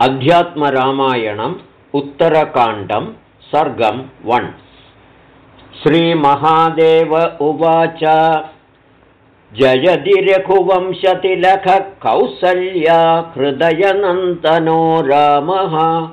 अध्यात्मरामायणम् उत्तरकाण्डं सर्गं one. श्रीमहादेव उवाच। कौसल्या हृदयनन्तनो रामः।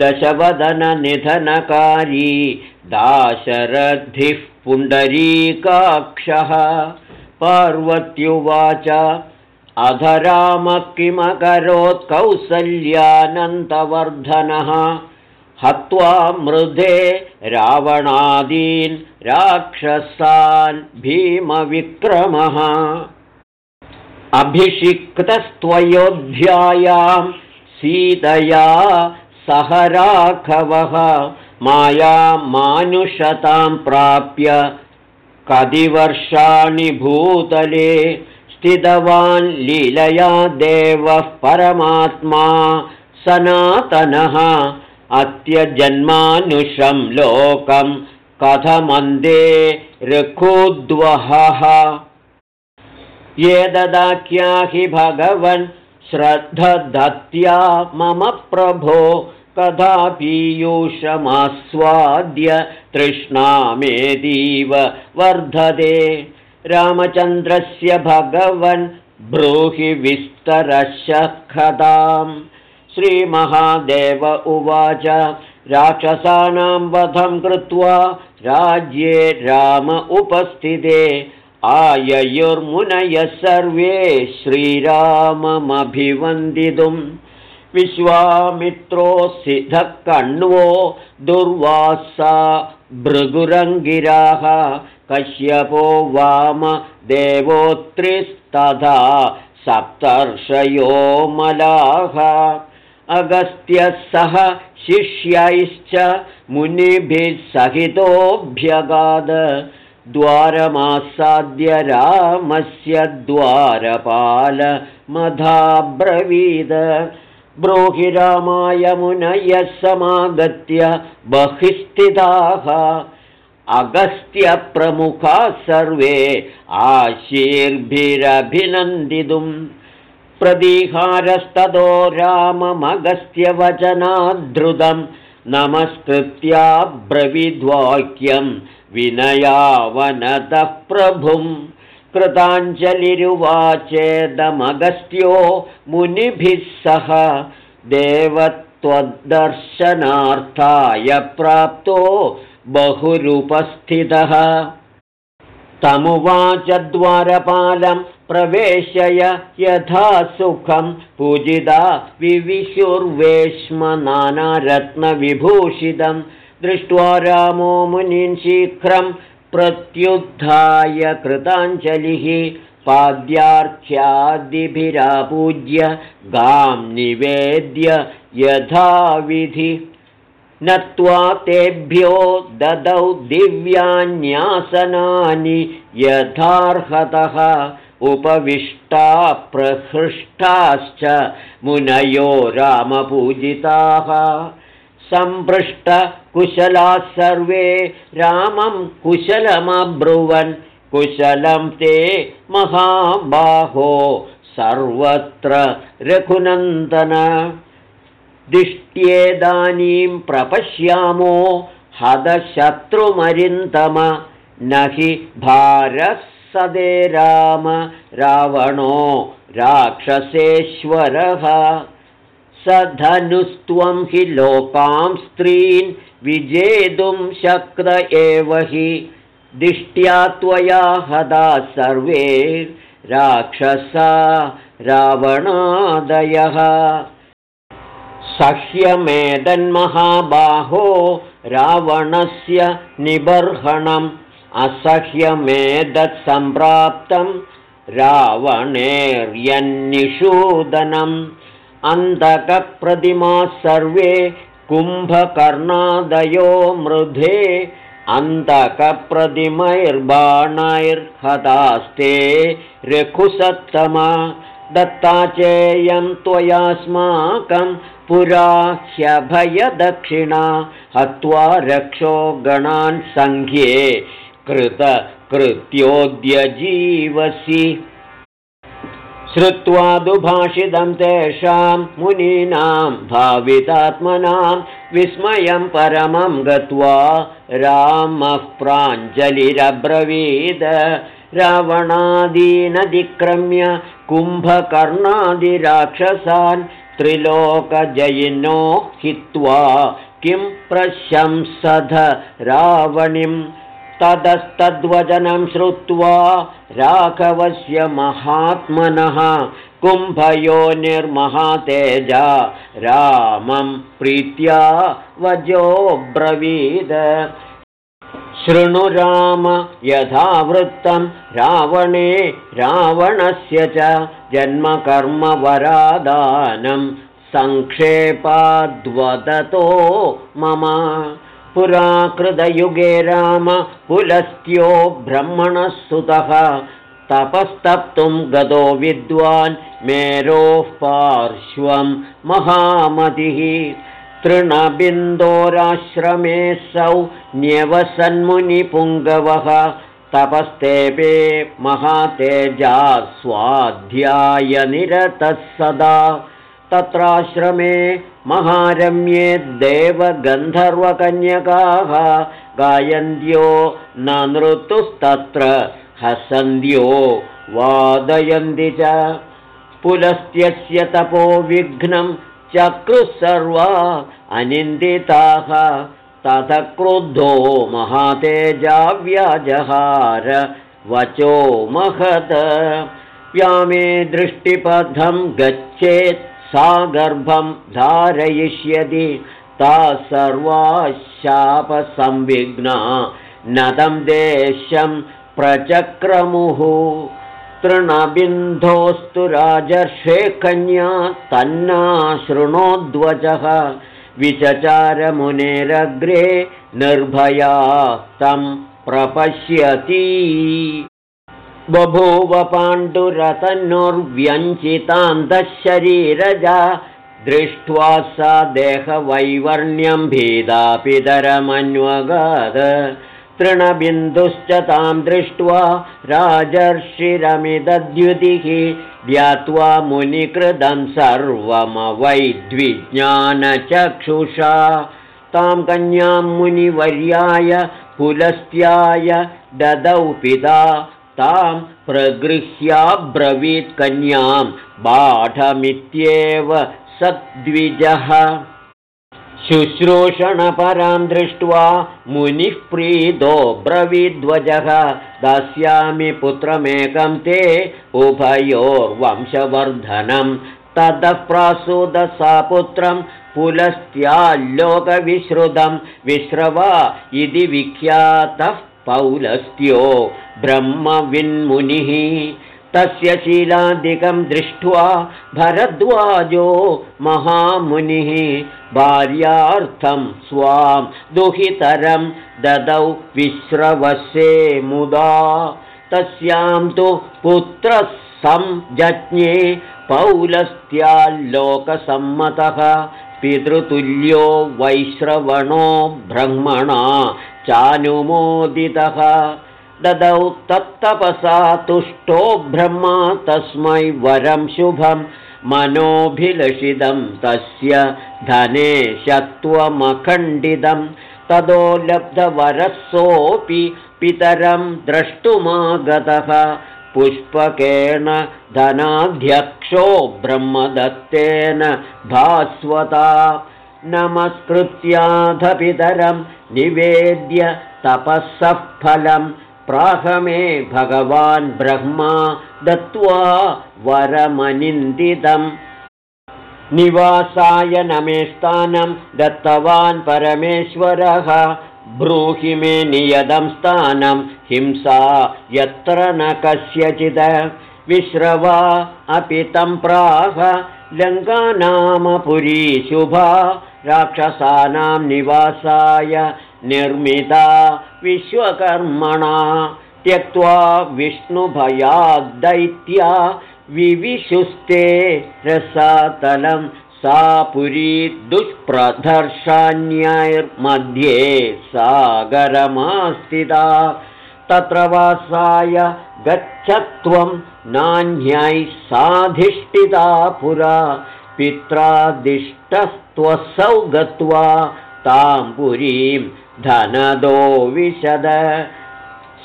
दशवदननिधनकारी दाशरथिः पुण्डरीकाक्षः। पार्वत्युवाच अध रामः किमकरोत् कौसल्यानन्तवर्धनः हत्वा मृधे रावणादीन् राक्षसान् भीमविक्रमः। अभिषिक्तस्त्वयोध्यायां सीतया सह राघवः। मायामानुषतां प्राप्य कति वर्षाणि भूतले स्थितवान् लीलया देवः परमात्मा सनातनः। अत्यजन्मानुषं लोकं कथमन्दे ऋखुद्वहः ये ददाख्या हि भगवन् श्रद्धदत्या मम प्रभो कदा पीयूषमास्वाद्य तृष्णामेदीव वर्धते रामचन्द्रस्य भगवन् ब्रूहि विस्तरशखदाम्। श्रीमहादेव उवाच राक्षसानां वधं कृत्वा राज्ये राम उपस्थिते आययुर्मुनयः सर्वे श्रीराममभिवन्दितुं विश्वामित्रोऽसिधः कण्वो दुर्वासा भृगुरङ्गिराः कश्यपो वाम देवोत्रिस्तथा सप्तर्षयो मलाः। अगस्त्यः सह शिष्यैश्च मुनिभिः सहितोऽभ्यगाद द्वारमासाद्य रामस्य द्वारपालमधाब्रवीद ब्रूहि रामाय मुनयः समागत्य बहिस्थिताः अगस्त्यप्रमुखाः सर्वे आशीर्भिरभिनन्दितुं प्रदीहारस्ततो राममगस्त्यवचनाद्धृतं नमस्कृत्याब्रविद्वाक्यं विनयावनतः प्रभुं कृताञ्जलिरुवाचेदमगस्त्यो मुनिभिः सह देवत्वदर्शनार्थाय प्राप्तो बहुरुपस्थितः। तमुवाच द्वारपालं प्रवेशय यथा सुखं पूजिता विविशुर्वेश्म नानारत्नविभूषितं दृष्ट्वा रामो मुनीन् शीघ्रं प्रत्युत्थाय कृताञ्जलिः। पाद्यार्च्यादिभिरापूज्य गां निवेद्य यथाविधि नत्वा तेभ्यो ददौ दिव्यान्यासनानि यथार्हतः उपविष्टा प्रहृष्टाश्च मुनयो रामपूजिताः। सम्पृष्टकुशलाः सर्वे रामं कुशलमब्रुवन्। कुशलं ते महाबाहो सर्वत्र रघुनन्दन दिष्ट्येदानीं प्रपश्यामो हदशत्रुमरिन्तम न हि भारः सदे राम रावणो राक्षसेश्वरः। स धनुस्त्वं हि लोकां स्त्रीन् विजेतुं शक्त एव हि। दिष्ट्या त्वया हदा सर्वे राक्षसा रावणादयः सह्यमेदन्महाबाहो रावणस्य निबर्हणम्। असह्यमेदत्सम्प्राप्तं रावणेर्यन्निषूदनम्। अन्तकप्रतिमाः सर्वे कुम्भकर्णादयो मृधे। अन्तकप्रतिमैर्बाणैर्हतास्ते रघुसत्तमा दत्ता चेयं त्वयास्माकं पुरा ह्यभयदक्षिणा हत्वा रक्षो गणान् सङ्ख्ये कृतकृत्योद्यजीवसि श्रुत्वा दुभाषितं तेषां मुनीनां भावितात्मनां विस्मयं परमं गत्वा रामः प्राञ्जलिरब्रवीद रावणादीनदिक्रम्य कुम्भकर्णादिराक्षसान् त्रिलोकजयिनो हित्वा किं प्रशंसध रावणिम् ततस्तद्वचनं श्रुत्वा राघवस्य महात्मनः कुम्भयो निर्महातेजा रामं प्रीत्या वजोऽब्रवीद शृणु राम यथावृत्तं रावणे रावणस्य च जन्मकर्मवरादानं सङ्क्षेपाद्वदतो मम पुराकृतयुगे राम पुलस्त्यो ब्रह्मणः सुतः तपस्तप्तुं गतो विद्वान् मेरोः पार्श्वं महामतिः तृणबिन्दोराश्रमे सौ न्यवसन्मुनिपुङ्गवः तपस्तेपे महातेजा स्वाध्यायनिरतः सदा। तत्राश्रमे महारम्ये देवगन्धर्वकन्यकाः गायन्त्यो न नृतुस्तत्र हसन्त्यो वादयन्ति च। पुलस्त्यस्य तपो विघ्नं चक्रुः सर्वा अनिन्दिताः तथ क्रुद्धो महातेजाव्याजहार वचो महद व्यामे दृष्टिपथं गच्छेत् सा गर्भं धारयिष्यति ता सर्वा शापसंविघ्ना नदं देशं प्रचक्रमुः तृणबिन्धोस्तु राजर्षे कन्या तन्ना शृणोद्वचः विचचारमुनेरग्रे निर्भया तं प्रपश्यति। बभूव पाण्डुरतनुर्व्यञ्चितान्तःशरीरजा दृष्ट्वा सा देहवैवर्ण्यं भीदापितरमन्वगाद तृणबिन्दुश्च तां दृष्ट्वा राजर्षिरमिदद्युतिः ध्यात्वा मुनिकृतं सर्वमवैद्विज्ञानचक्षुषा। तां कन्यां मुनिवर्याय पुलस्त्याय ददौ पिता। तां प्रगृह्याब्रवीत् कन्यां बाढमित्येव सद्विजः शुश्रूषणपरां दृष्ट्वा मुनिः प्रीतो ब्रवीद्वजः। दास्यामि पुत्रमेकं ते उभयोर्वंशवर्धनं। ततः प्रासुदसा पुत्रं पुलस्त्याल्लोकविश्रुतं विश्रवा इति विख्यातः पौलस्त्यो। ब्रह्मविन्मुनिः तस्य शीलादिकं दृष्ट्वा भरद्वाजो महामुनिः भार्यार्थं स्वां दुहितरं ददौ विश्रवसे मुदा। तस्यां तु पुत्रः संजज्ञे पौलस्त्याल्लोकसम्मतः पितृतुल्यो वैश्रवणो ब्रह्मणा चानुमोदितः ददौ तत्तपसा तुष्टो ब्रह्मा तस्मै वरं शुभं मनोभिलषितं तस्य धने शत्वमखण्डितं ततो लब्धवरसोऽपि पितरं द्रष्टुमागतः पुष्पकेण धनाध्यक्षो ब्रह्मदत्तेन भास्वता नमस्कृत्याधपितरं निवेद्य तपःसः फलं प्राहमे भगवान् ब्रह्मा दत्त्वा वरमनिन्दितम्। निवासाय नमे स्थानं दत्तवान् परमेश्वरः। ब्रूहि मे नियतं स्थानं हिंसा यत्र न कस्यचित्। विश्रवा अपि तं प्राह लङ्कानामपुरी शुभा। राक्षसानां निवासाय निर्मिता विश्वकर्मणा त्यक्त्वा विष्णुभयाद्दैत्या विविशुस्ते रसातलं सा पुरी दुष्प्रदर्शान्यैर्मध्ये सागरमास्तिता तत्र वासाय गच्छत्वं नान्यै साधिष्ठिता पुरा। पित्रादिष्टस्त्वसौ गत्वा तां पुरीं धनदो विशद।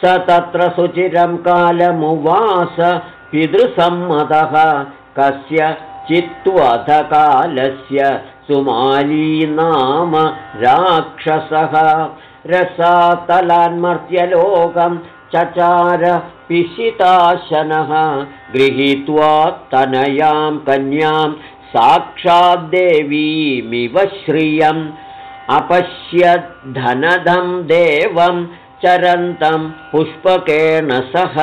स तत्र सुचिरं कालमुवास पितृसम्मतः। कस्य चित्त्वधकालस्य सुमाली नाम राक्षसः रसातलान्मर्त्यलोकं चचार पिशिताशनः। गृहीत्वा तनयां कन्यां साक्षाद्देवीमिव श्रियम् अपश्यद्धनदं देवं चरन्तं पुष्पकेण सह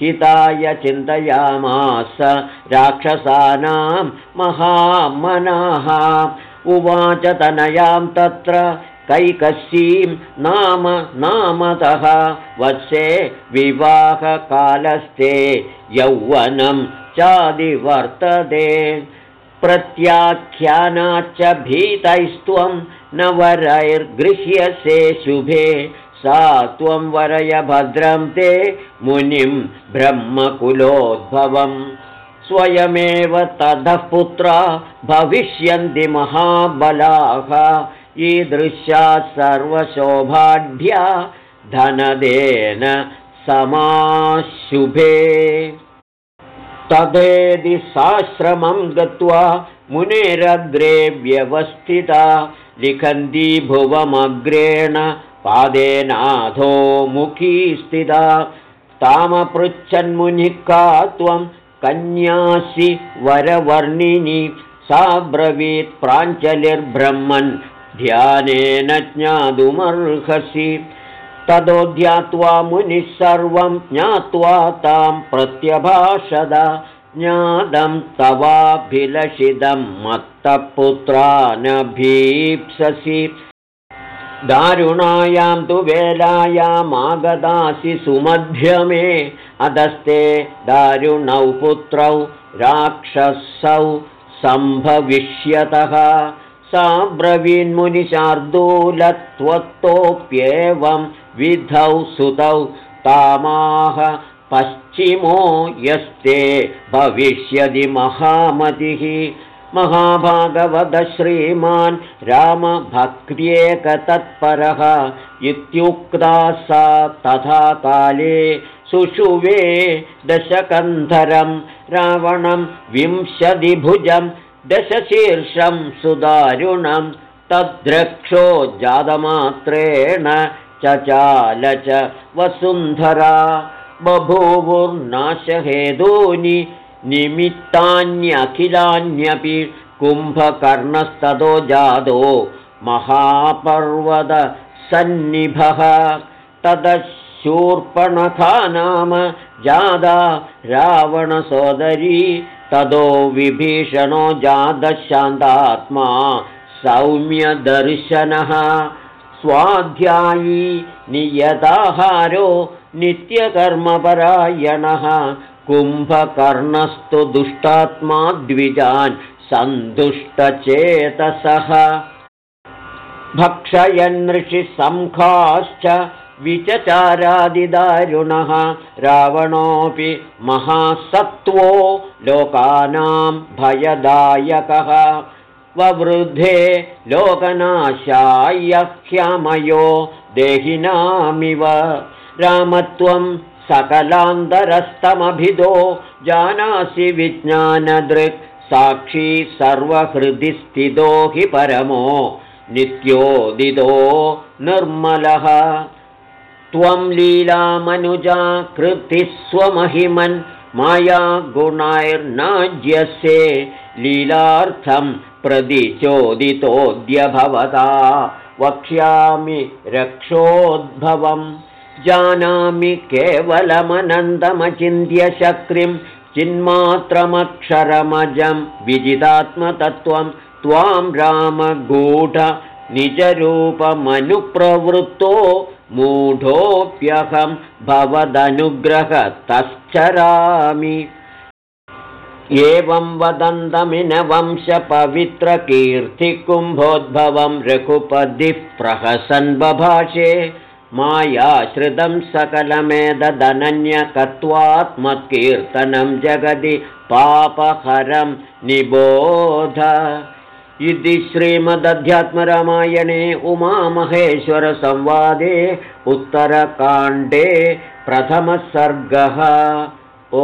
हिताय चिन्तयामास राक्षसानां महामनाः। उवाच तनयां तत्र कैकस्यीं नाम नामतः वत्से विवाहकालस्ते यौवनं चादिवर्तते। प्रत्याख्यानाच्च भीतैस्त्वं न वरैर्गृह्यसे शुभे सा त्वं वरय भद्रं ते मुनिं ब्रह्मकुलोद्भवम् स्वयमेव ततः पुत्रा भविष्यन्ति महाबलाः। ईदृश्यात् सर्वशोभाढ्या धनदेन समाशुभे तदेदि साश्रमं गत्वा मुनेरग्रे व्यवस्थिता लिखन्ती भुवमग्रेण पादेनाथो मुखी स्थिता। तामपृच्छन्मुनिः का त्वं कन्यासि वरवर्णिनि सा ब्रवीत् प्राञ्चलिर्ब्रह्मन् ध्यानेन ज्ञातुमर्हसि ततो ध्यात्वा मुनिः सर्वं ज्ञात्वा तां प्रत्यभाषद। ज्ञातं तवाभिलषितं मत्तपुत्रा दारुणायां तु वेलायामागदासि सुमध्यमे अधस्ते दारुणौ पुत्रौ राक्षसौ सम्भविष्यतः सा ब्रवीन्मुनिशार्दूलत्वत्तोऽप्येवं विधौ सुतौ तामाह पश्चिमो यस्ते भविष्यति महामतिः। महाभागवतश्रीमान् रामभक्त्येकतत्परः इत्युक्ता सा तथा काले सुषुवे दशकन्धरं रावणं विंशतिभुजं दशशीर्षं सुदारुणं तद्रक्षो जातमात्रेण चचाल च वसुन्धरा बभूवुर्नाशहेदूनि निमित्तान्यखिलान्यपि कुम्भकर्णस्ततो जातो महापर्वतसन्निभः ततशूर्पणखा नाम जादा रावणसोदरी ततो विभीषणो जातशान्तात्मा सौम्यदर्शनः। स्वाध्यायी नियताहारो नित्यकर्मपरायणः। कुम्भकर्णस्तु दुष्टात्मा द्विजान् सन्तुष्टचेतसः। भक्षयन्नृषिसङ्खाश्च विचचारादिदारुणः रावणोऽपि महासत्त्वो लोकानां भयदायकः। ववृद्धे लोकनाशायह्यमयो देहिनामिव। रामत्वं सकलान्तरस्तमभिदो जानासि विज्ञानदृक् साक्षी सर्वहृदि स्थितो हि परमो नित्योदितो निर्मलः त्वं लीलामनुजा कृतिस्वमहिमन् माया गुणाैर्नाज्यसे लीलार्थं प्रदिचोदितोऽद्य भवता वक्ष्यामि रक्षोद्भवम् जानामि केवलमनन्दमचिन्त्यशक्रिं चिन्मात्रमक्षरमजं विजितात्मतत्त्वं त्वां रामगूढ निजरूपमनुप्रवृत्तो मूढोऽप्यहं भवदनुग्रहतश्चरामि। एवं वदन्तमिनवंशपवित्रकीर्तिकुम्भोद्भवं रघुपदिः प्रहसन् बभाषे मायाश्रितं सकलमेदनन्यकत्वात्मकीर्तनं जगति पापहरं निबोध इति श्रीमदध्यात्मरामायणे उमामहेश्वरसंवादे उत्तरकाण्डे प्रथमः सर्गः ओ